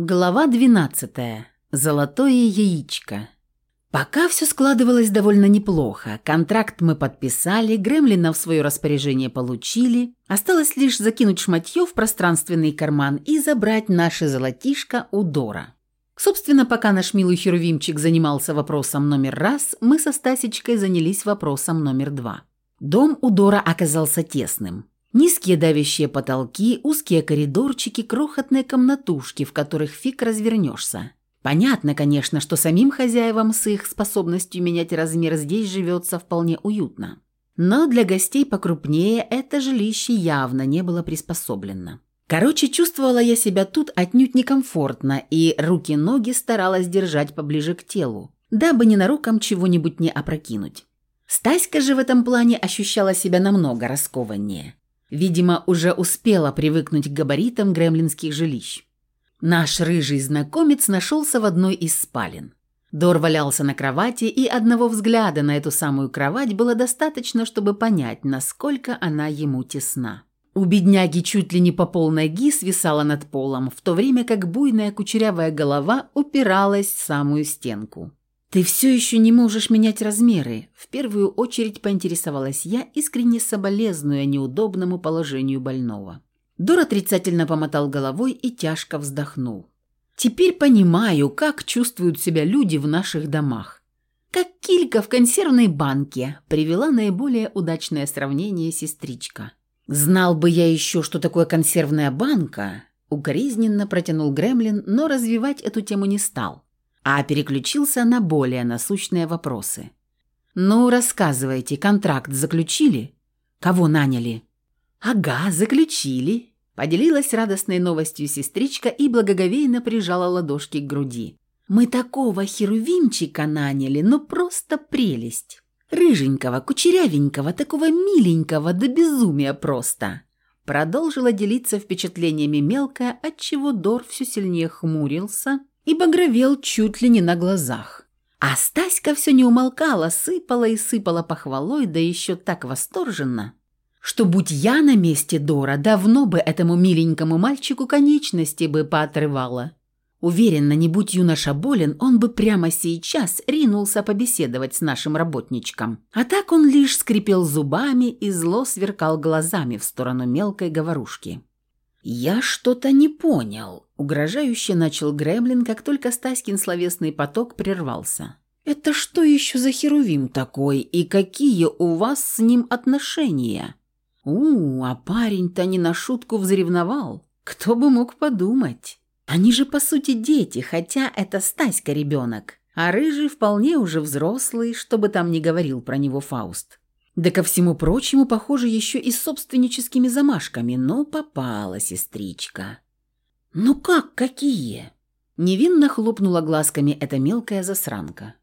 Глава 12. Золотое яичко. Пока все складывалось довольно неплохо. Контракт мы подписали, Гремлина в свое распоряжение получили. Осталось лишь закинуть шматье в пространственный карман и забрать наше золотишко у Дора. Собственно, пока наш милый Херувимчик занимался вопросом номер раз, мы со Стасечкой занялись вопросом номер два. Дом у Дора оказался тесным. Низкие давящие потолки, узкие коридорчики, крохотные комнатушки, в которых фиг развернешься. Понятно, конечно, что самим хозяевам с их способностью менять размер здесь живется вполне уютно. Но для гостей покрупнее это жилище явно не было приспособлено. Короче, чувствовала я себя тут отнюдь некомфортно, и руки-ноги старалась держать поближе к телу, дабы ненароком чего-нибудь не опрокинуть. Стаська же в этом плане ощущала себя намного раскованнее. Видимо, уже успела привыкнуть к габаритам гремлинских жилищ. Наш рыжий знакомец нашелся в одной из спален. Дор валялся на кровати, и одного взгляда на эту самую кровать было достаточно, чтобы понять, насколько она ему тесна. У бедняги чуть ли не по полной ги свисала над полом, в то время как буйная кучерявая голова упиралась в самую стенку. «Ты все еще не можешь менять размеры», – в первую очередь поинтересовалась я, искренне соболезнуя неудобному положению больного. Дор отрицательно помотал головой и тяжко вздохнул. «Теперь понимаю, как чувствуют себя люди в наших домах. Как килька в консервной банке», – привела наиболее удачное сравнение сестричка. «Знал бы я еще, что такое консервная банка», – укоризненно протянул Гремлин, но развивать эту тему не стал – а переключился на более насущные вопросы. «Ну, рассказывайте, контракт заключили? Кого наняли?» «Ага, заключили», – поделилась радостной новостью сестричка и благоговейно прижала ладошки к груди. «Мы такого херувимчика наняли, ну просто прелесть! Рыженького, кучерявенького, такого миленького, до безумия просто!» Продолжила делиться впечатлениями мелкая, отчего Дор все сильнее хмурился и багровел чуть ли не на глазах. А Стаська все не умолкала, сыпала и сыпала похвалой, да еще так восторженно, что будь я на месте Дора, давно бы этому миленькому мальчику конечности бы поотрывала. Уверенно, не будь юноша болен, он бы прямо сейчас ринулся побеседовать с нашим работничком. А так он лишь скрипел зубами и зло сверкал глазами в сторону мелкой говорушки. «Я что-то не понял», – угрожающе начал Гремлин, как только Стаськин словесный поток прервался. «Это что еще за херувим такой, и какие у вас с ним отношения?» «У, а парень-то не на шутку взревновал. Кто бы мог подумать? Они же по сути дети, хотя это Стаська ребенок, а Рыжий вполне уже взрослый, чтобы там не говорил про него Фауст. Да ко всему прочему, похоже, еще и собственническими замашками, но попала сестричка. «Ну как, какие?» Невинно хлопнула глазками эта мелкая засранка.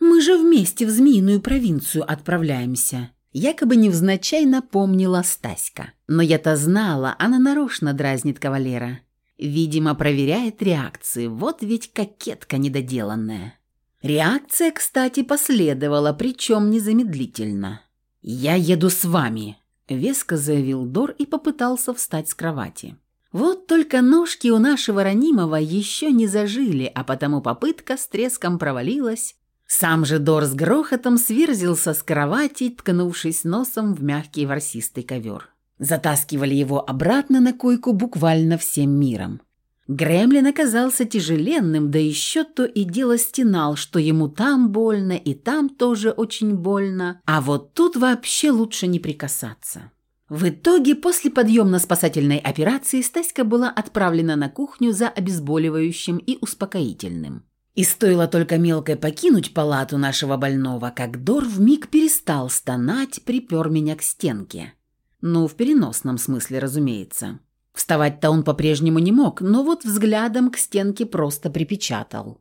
«Мы же вместе в Змеиную провинцию отправляемся», якобы невзначай напомнила Стаська. Но я-то знала, она нарочно дразнит кавалера. Видимо, проверяет реакции, вот ведь кокетка недоделанная. Реакция, кстати, последовала, причем незамедлительно. «Я еду с вами», – веско заявил Дор и попытался встать с кровати. Вот только ножки у нашего ранимого еще не зажили, а потому попытка с треском провалилась. Сам же Дор с грохотом сверзился с кровати, ткнувшись носом в мягкий ворсистый ковер. Затаскивали его обратно на койку буквально всем миром. Гремлин оказался тяжеленным, да еще то и дело стенал, что ему там больно и там тоже очень больно, а вот тут вообще лучше не прикасаться. В итоге, после подъемно-спасательной операции Стаська была отправлена на кухню за обезболивающим и успокоительным. И стоило только мелкой покинуть палату нашего больного, как Дор вмиг перестал стонать, припер меня к стенке. Ну, в переносном смысле, разумеется. Вставать-то он по-прежнему не мог, но вот взглядом к стенке просто припечатал.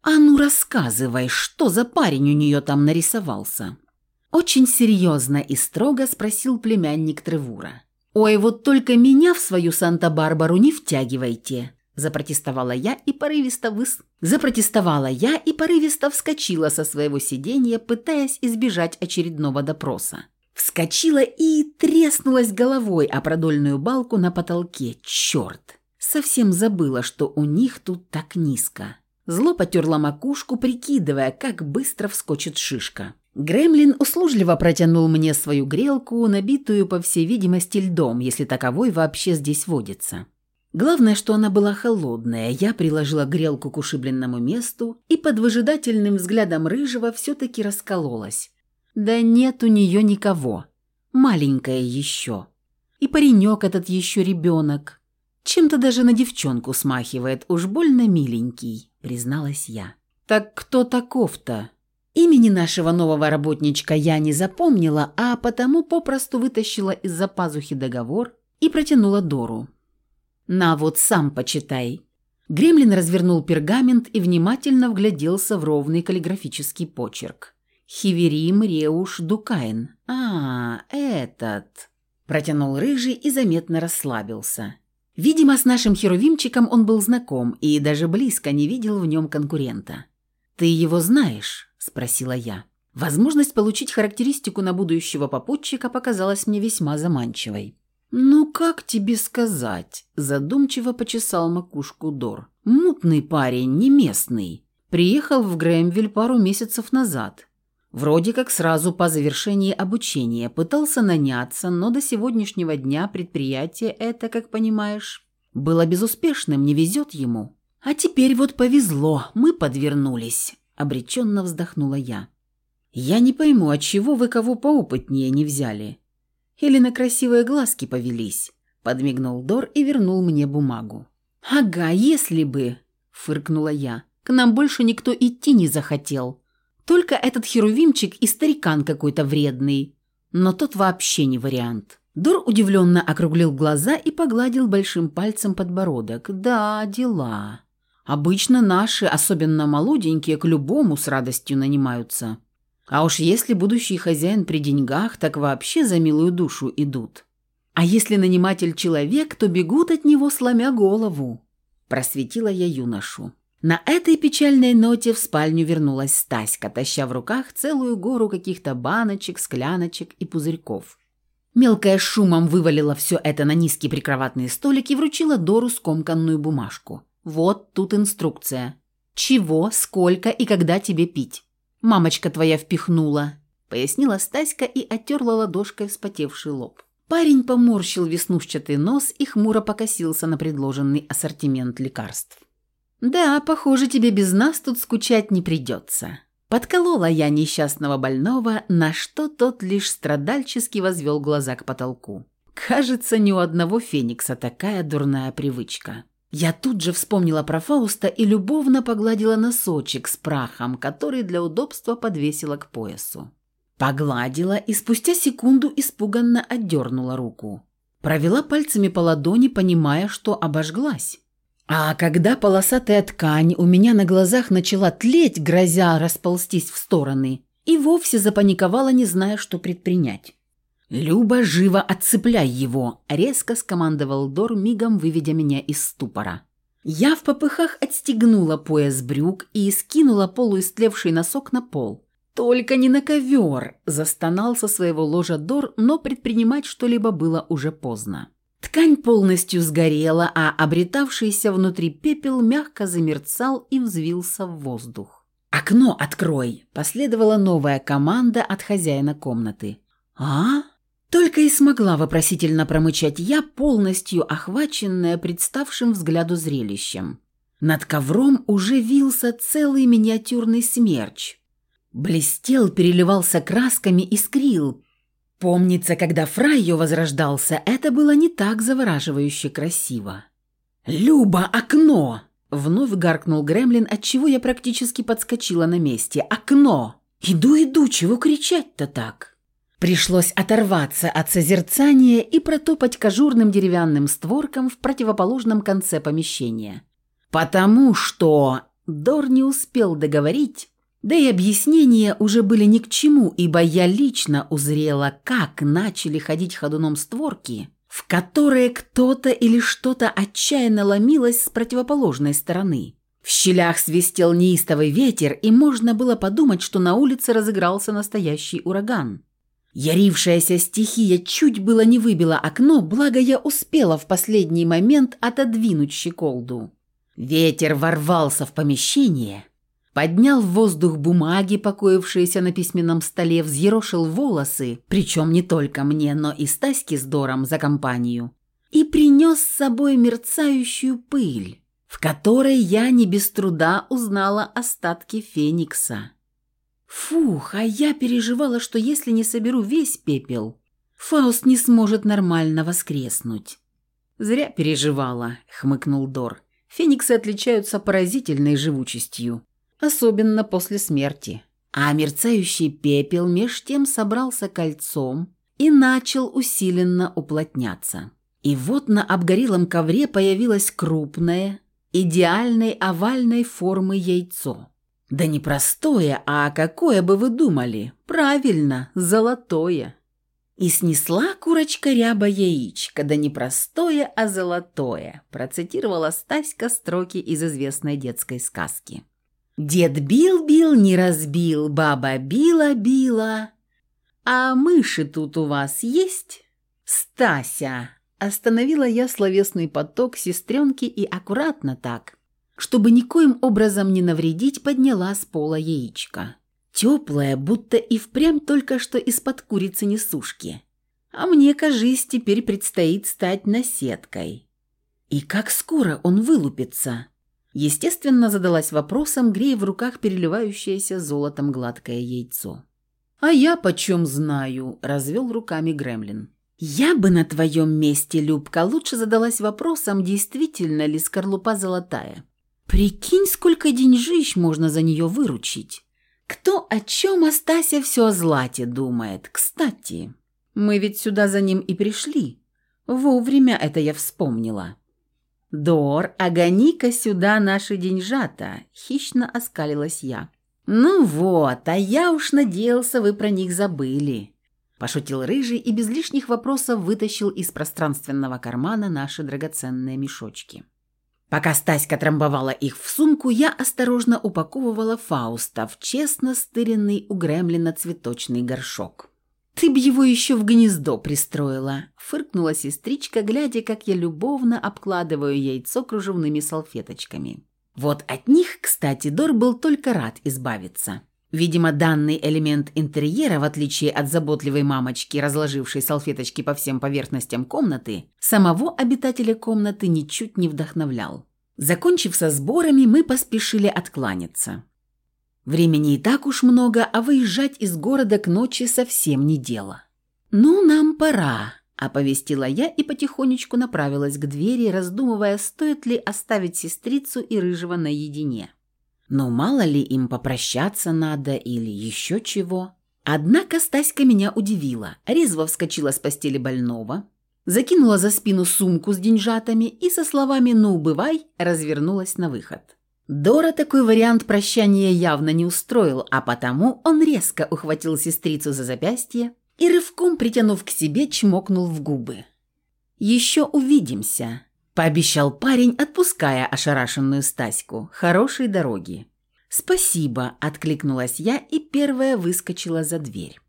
«А ну рассказывай, что за парень у нее там нарисовался?» Очень серьезно и строго спросил племянник Тревура. «Ой, вот только меня в свою Санта-Барбару не втягивайте!» Запротестовала я и порывисто выс... Запротестовала я и порывисто вскочила со своего сиденья, пытаясь избежать очередного допроса. Вскочила и треснулась головой о продольную балку на потолке. Черт! Совсем забыла, что у них тут так низко. Зло потерла макушку, прикидывая, как быстро вскочит шишка. Гремлин услужливо протянул мне свою грелку, набитую, по всей видимости, льдом, если таковой вообще здесь водится. Главное, что она была холодная. Я приложила грелку к ушибленному месту и под выжидательным взглядом рыжего все-таки раскололась. Да нет у нее никого. Маленькая еще. И паренек этот еще ребенок. Чем-то даже на девчонку смахивает, уж больно миленький, призналась я. Так кто таков-то? Имени нашего нового работничка я не запомнила, а потому попросту вытащила из-за пазухи договор и протянула Дору. «На вот сам почитай». Гремлин развернул пергамент и внимательно вгляделся в ровный каллиграфический почерк. «Хиверим Реуш Дукайн. А, этот...» Протянул рыжий и заметно расслабился. Видимо, с нашим херувимчиком он был знаком и даже близко не видел в нем конкурента. «Ты его знаешь?» – спросила я. Возможность получить характеристику на будущего попутчика показалась мне весьма заманчивой. «Ну, как тебе сказать?» – задумчиво почесал макушку Дор. «Мутный парень, не местный. Приехал в Грэмвиль пару месяцев назад. Вроде как сразу по завершении обучения пытался наняться, но до сегодняшнего дня предприятие это, как понимаешь, было безуспешным, не везет ему. А теперь вот повезло, мы подвернулись», – обреченно вздохнула я. «Я не пойму, от чего вы кого поопытнее не взяли?» Или на красивые глазки повелись?» Подмигнул Дор и вернул мне бумагу. «Ага, если бы...» – фыркнула я. «К нам больше никто идти не захотел. Только этот херувимчик и старикан какой-то вредный. Но тот вообще не вариант». Дор удивленно округлил глаза и погладил большим пальцем подбородок. «Да, дела. Обычно наши, особенно молоденькие, к любому с радостью нанимаются. А уж если будущий хозяин при деньгах, так вообще за милую душу идут. А если наниматель человек, то бегут от него, сломя голову. Просветила я юношу. На этой печальной ноте в спальню вернулась Стаська, таща в руках целую гору каких-то баночек, скляночек и пузырьков. Мелкая шумом вывалила все это на низкий прикроватный столик и вручила Дору скомканную бумажку. «Вот тут инструкция. Чего, сколько и когда тебе пить. Мамочка твоя впихнула», — пояснила Стаська и оттерла ладошкой вспотевший лоб. Парень поморщил веснушчатый нос и хмуро покосился на предложенный ассортимент лекарств. «Да, похоже, тебе без нас тут скучать не придется». Подколола я несчастного больного, на что тот лишь страдальчески возвел глаза к потолку. Кажется, ни у одного феникса такая дурная привычка. Я тут же вспомнила про Фауста и любовно погладила носочек с прахом, который для удобства подвесила к поясу. Погладила и спустя секунду испуганно отдернула руку. Провела пальцами по ладони, понимая, что обожглась. А когда полосатая ткань у меня на глазах начала тлеть, грозя расползтись в стороны, и вовсе запаниковала, не зная, что предпринять. «Люба, живо отцепляй его!» – резко скомандовал Дор, мигом выведя меня из ступора. Я в попыхах отстегнула пояс брюк и скинула полуистлевший носок на пол. «Только не на ковер!» – застонал со своего ложа Дор, но предпринимать что-либо было уже поздно. Ткань полностью сгорела, а обретавшийся внутри пепел мягко замерцал и взвился в воздух. «Окно открой!» – последовала новая команда от хозяина комнаты. «А?» Только и смогла вопросительно промычать я, полностью охваченная представшим взгляду зрелищем. Над ковром уже вился целый миниатюрный смерч. Блестел, переливался красками, искрил. Помнится, когда Фрайо возрождался, это было не так завораживающе красиво. «Люба, окно!» Вновь гаркнул Гремлин, отчего я практически подскочила на месте. «Окно! Иду, иду, чего кричать-то так?» Пришлось оторваться от созерцания и протопать кожурным деревянным створком в противоположном конце помещения. Потому что Дор не успел договорить, да и объяснения уже были ни к чему, ибо я лично узрела, как начали ходить ходуном створки, в которые кто-то или что-то отчаянно ломилось с противоположной стороны. В щелях свистел неистовый ветер, и можно было подумать, что на улице разыгрался настоящий ураган. Ярившаяся стихия чуть было не выбила окно, благо я успела в последний момент отодвинуть щеколду. Ветер ворвался в помещение, поднял в воздух бумаги, покоившиеся на письменном столе, взъерошил волосы, причем не только мне, но и Стаське с Дором за компанию, и принес с собой мерцающую пыль, в которой я не без труда узнала остатки Феникса. Фух, а я переживала, что если не соберу весь пепел, Фауст не сможет нормально воскреснуть. «Зря переживала», — хмыкнул Дор. «Фениксы отличаются поразительной живучестью, особенно после смерти». А мерцающий пепел меж тем собрался кольцом и начал усиленно уплотняться. И вот на обгорелом ковре появилось крупное, идеальной овальной формы яйцо. Да не простое, а какое бы вы думали? Правильно, золотое. И снесла курочка ряба яичко, да не простое, а золотое, процитировала Стаська строки из известной детской сказки. Дед бил-бил, не разбил, баба била-била. А мыши тут у вас есть? Стася, остановила я словесный поток сестренки и аккуратно так, чтобы никоим образом не навредить, подняла с пола яичко. Теплое, будто и впрямь только что из-под курицы несушки. А мне, кажись, теперь предстоит стать наседкой. И как скоро он вылупится? Естественно, задалась вопросом, грея в руках переливающееся золотом гладкое яйцо. «А я почем знаю?» – развел руками Гремлин. «Я бы на твоем месте, Любка, лучше задалась вопросом, действительно ли скорлупа золотая. Прикинь, сколько деньжищ можно за нее выручить. Кто о чем Астася все о злате думает. Кстати, мы ведь сюда за ним и пришли. Вовремя это я вспомнила. Дор, а гони-ка сюда наши деньжата, хищно оскалилась я. Ну вот, а я уж надеялся, вы про них забыли. Пошутил рыжий и без лишних вопросов вытащил из пространственного кармана наши драгоценные мешочки. Пока Стаська трамбовала их в сумку, я осторожно упаковывала Фауста в честно стыренный у Гремлина цветочный горшок. «Ты б его еще в гнездо пристроила», – фыркнула сестричка, глядя, как я любовно обкладываю яйцо кружевными салфеточками. Вот от них, кстати, Дор был только рад избавиться. Видимо, данный элемент интерьера, в отличие от заботливой мамочки, разложившей салфеточки по всем поверхностям комнаты, самого обитателя комнаты ничуть не вдохновлял. Закончив со сборами, мы поспешили откланяться. Времени и так уж много, а выезжать из города к ночи совсем не дело. «Ну, нам пора», – оповестила я и потихонечку направилась к двери, раздумывая, стоит ли оставить сестрицу и рыжего наедине. Но мало ли им попрощаться надо или еще чего. Однако Стаська меня удивила. Резво вскочила с постели больного, закинула за спину сумку с деньжатами и со словами «ну, бывай» развернулась на выход. Дора такой вариант прощания явно не устроил, а потому он резко ухватил сестрицу за запястье и рывком, притянув к себе, чмокнул в губы. «Еще увидимся», пообещал парень, отпуская ошарашенную Стаську. «Хорошей дороги». «Спасибо», – откликнулась я и первая выскочила за дверь.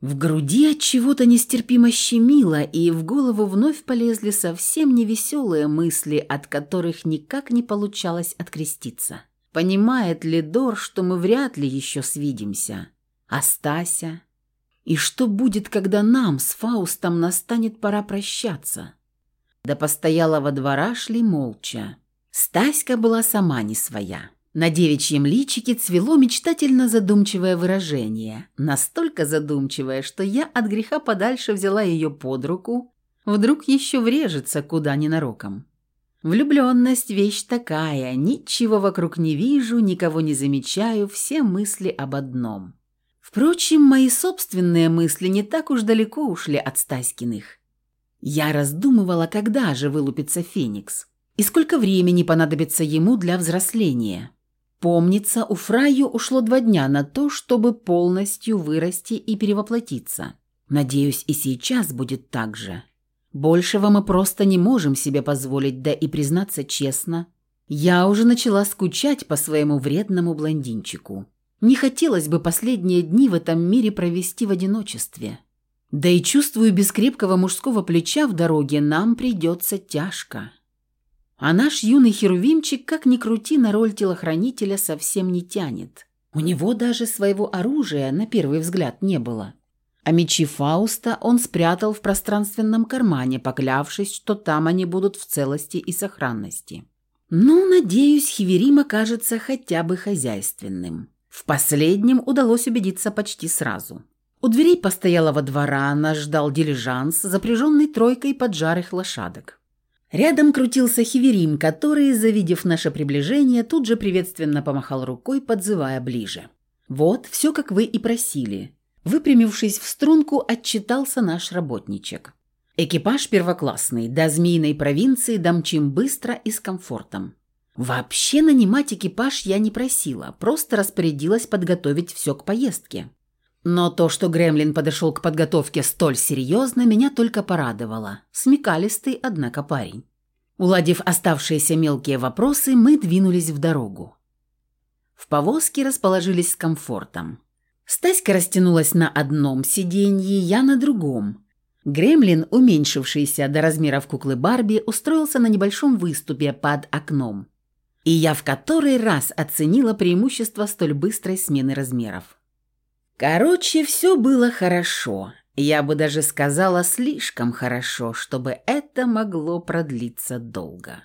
В груди от чего-то нестерпимо щемило, и в голову вновь полезли совсем невеселые мысли, от которых никак не получалось откреститься. Понимает ли Дор, что мы вряд ли еще свидимся? А Стася? И что будет, когда нам с Фаустом настанет пора прощаться? До постоялого двора шли молча. Стаська была сама не своя. На девичьем личике цвело мечтательно задумчивое выражение, настолько задумчивое, что я от греха подальше взяла ее под руку, вдруг еще врежется куда ненароком. Влюбленность – вещь такая, ничего вокруг не вижу, никого не замечаю, все мысли об одном. Впрочем, мои собственные мысли не так уж далеко ушли от Стаськиных. Я раздумывала, когда же вылупится Феникс и сколько времени понадобится ему для взросления. Помнится, у Фраю ушло два дня на то, чтобы полностью вырасти и перевоплотиться. Надеюсь, и сейчас будет так же. Большего мы просто не можем себе позволить, да и признаться честно, я уже начала скучать по своему вредному блондинчику. Не хотелось бы последние дни в этом мире провести в одиночестве. Да и чувствую, без крепкого мужского плеча в дороге нам придется тяжко. А наш юный херувимчик, как ни крути, на роль телохранителя совсем не тянет. У него даже своего оружия на первый взгляд не было. А мечи Фауста он спрятал в пространственном кармане, поклявшись, что там они будут в целости и сохранности. Ну, надеюсь, Хиверим окажется хотя бы хозяйственным. В последнем удалось убедиться почти сразу. У дверей постоялого двора нас ждал дилижанс, запряженный тройкой поджарых лошадок. Рядом крутился Хиверим, который, завидев наше приближение, тут же приветственно помахал рукой, подзывая ближе. «Вот, все, как вы и просили». Выпрямившись в струнку, отчитался наш работничек. «Экипаж первоклассный, до Змеиной провинции домчим быстро и с комфортом». Вообще нанимать экипаж я не просила, просто распорядилась подготовить все к поездке. Но то, что Гремлин подошел к подготовке столь серьезно, меня только порадовало. Смекалистый, однако, парень. Уладив оставшиеся мелкие вопросы, мы двинулись в дорогу. В повозке расположились с комфортом. Стаська растянулась на одном сиденье, я на другом. Гремлин, уменьшившийся до размеров куклы Барби, устроился на небольшом выступе под окном. И я в который раз оценила преимущество столь быстрой смены размеров. Короче, все было хорошо. Я бы даже сказала слишком хорошо, чтобы это могло продлиться долго.